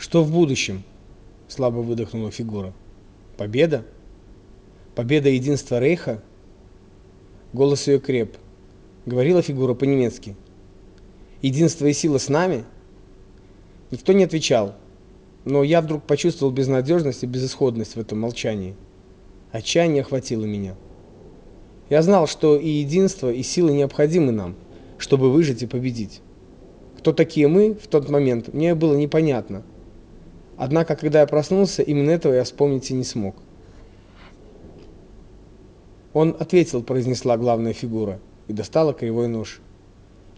Что в будущем? Слабо выдохнула фигура. Победа? Победа единства Рейха? Голос ее креп. Говорила фигура по-немецки. Единство и сила с нами? Никто не отвечал. Но я вдруг почувствовал безнадежность и безысходность в этом молчании. Отчаяние охватило меня. Я знал, что и единство, и сила необходимы нам, чтобы выжить и победить. Кто такие мы в тот момент, мне было непонятно. Однако, когда я проснулся, именно этого я вспомнить и не смог. Он ответил, произнесла главная фигура и достала кривой нож.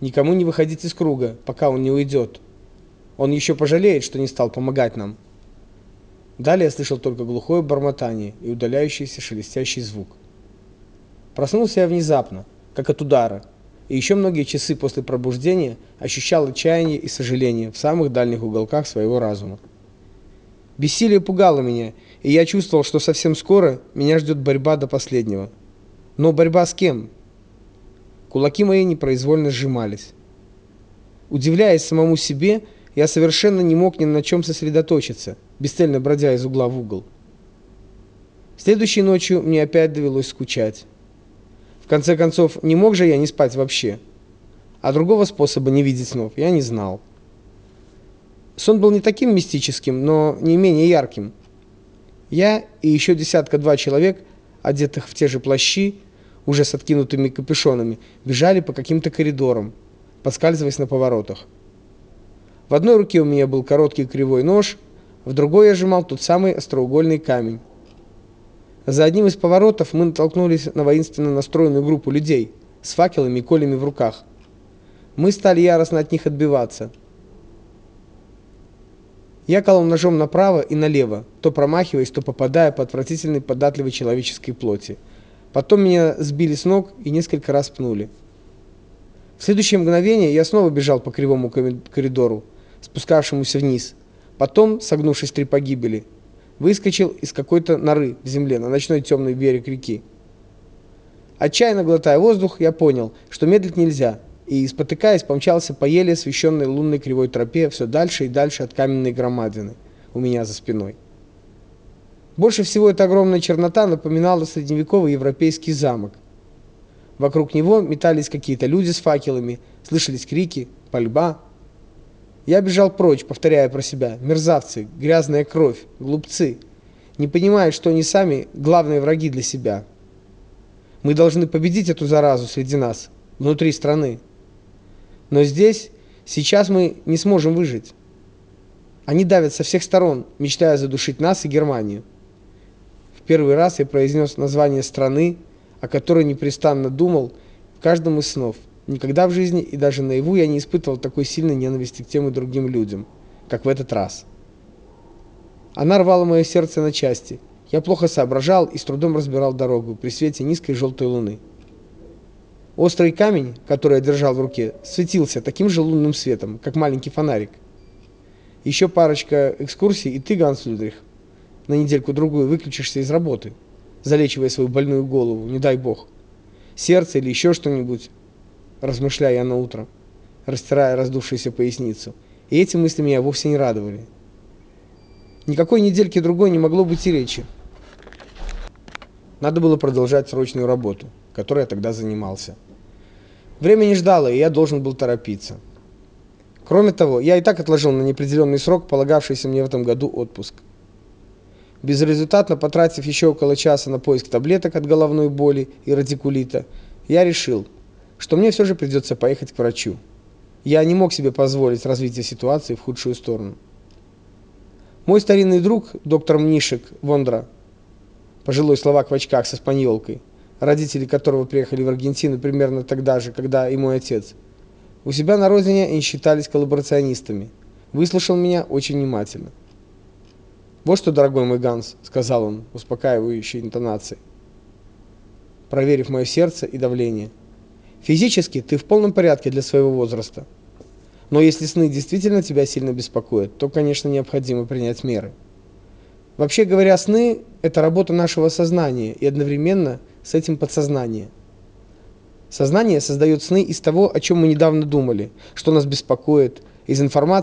Никому не выходить из круга, пока он не уйдет. Он еще пожалеет, что не стал помогать нам. Далее я слышал только глухое бормотание и удаляющийся шелестящий звук. Проснулся я внезапно, как от удара, и еще многие часы после пробуждения ощущал отчаяние и сожаление в самых дальних уголках своего разума. Бессилие пугало меня, и я чувствовал, что совсем скоро меня ждет борьба до последнего. Но борьба с кем? Кулаки мои непроизвольно сжимались. Удивляясь самому себе, я совершенно не мог ни на чем сосредоточиться, бесцельно бродя из угла в угол. Следующей ночью мне опять довелось скучать. В конце концов, не мог же я не спать вообще. А другого способа не видеть снов я не знал. Сон был не таким мистическим, но не менее ярким. Я и еще десятка-два человек, одетых в те же плащи, уже с откинутыми капюшонами, бежали по каким-то коридорам, поскальзываясь на поворотах. В одной руке у меня был короткий кривой нож, в другой я сжимал тот самый остроугольный камень. За одним из поворотов мы натолкнулись на воинственно настроенную группу людей с факелами и колями в руках. Мы стали яростно от них отбиваться. Я колол ножом направо и налево, то промахиваясь, то попадая по отвратительной податливой человеческой плоти. Потом меня сбили с ног и несколько раз пнули. В следующее мгновение я снова бежал по кривому коридору, спускавшемуся вниз. Потом, согнувшись три погибели, выскочил из какой-то норы в земле на ночной темный берег реки. Отчаянно глотая воздух, я понял, что медлить нельзя, и, спотыкаясь, помчался по еле освещенной лунной кривой тропе все дальше и дальше от каменной громадины у меня за спиной. Больше всего эта огромная чернота напоминала средневековый европейский замок. Вокруг него метались какие-то люди с факелами, слышались крики, пальба. Я бежал прочь, повторяя про себя: мерзавцы, грязная кровь, глупцы. Не понимают, что они сами главные враги для себя. Мы должны победить эту заразу среди нас, внутри страны. Но здесь сейчас мы не сможем выжить. Они давят со всех сторон, мечтая задушить нас и Германию. В первый раз я произнес название страны, о которой непрестанно думал в каждом из снов. Никогда в жизни и даже наяву я не испытывал такой сильной ненависти к тем и другим людям, как в этот раз. Она рвала мое сердце на части. Я плохо соображал и с трудом разбирал дорогу при свете низкой желтой луны. Острый камень, который я держал в руке, светился таким же лунным светом, как маленький фонарик. Еще парочка экскурсий, и ты, Ганс Людрих, на недельку-другую выключишься из работы, залечивая свою больную голову, не дай бог. Сердце или еще что-нибудь, размышляя я на утро, растирая раздувшуюся поясницу. И эти мысли меня вовсе не радовали. Никакой недельки другой не могло быть и речи. Надо было продолжать срочную работу, которой я тогда занимался. Время не ждало, и я должен был торопиться. Кроме того, я и так отложил на неопределенный срок полагавшийся мне в этом году отпуск. Безрезультатно потратив еще около часа на поиск таблеток от головной боли и радикулита, я решил, что мне все же придется поехать к врачу. Я не мог себе позволить развитие ситуации в худшую сторону. Мой старинный друг, доктор Мнишек Вондра, пожилой словак в очках со испаньолкой, родители которого приехали в Аргентину примерно тогда же, когда и мой отец, у себя на родине они считались коллаборационистами, выслушал меня очень внимательно. Вот что, дорогой мой Ганс, сказал он успокаивающей интонацией, проверив мое сердце и давление. Физически ты в полном порядке для своего возраста. Но если сны действительно тебя сильно беспокоят, то, конечно, необходимо принять меры. Вообще говоря, сны это работа нашего сознания и одновременно с этим подсознание. Сознание создает сны из того, о чем мы недавно думали, что нас беспокоит, из информации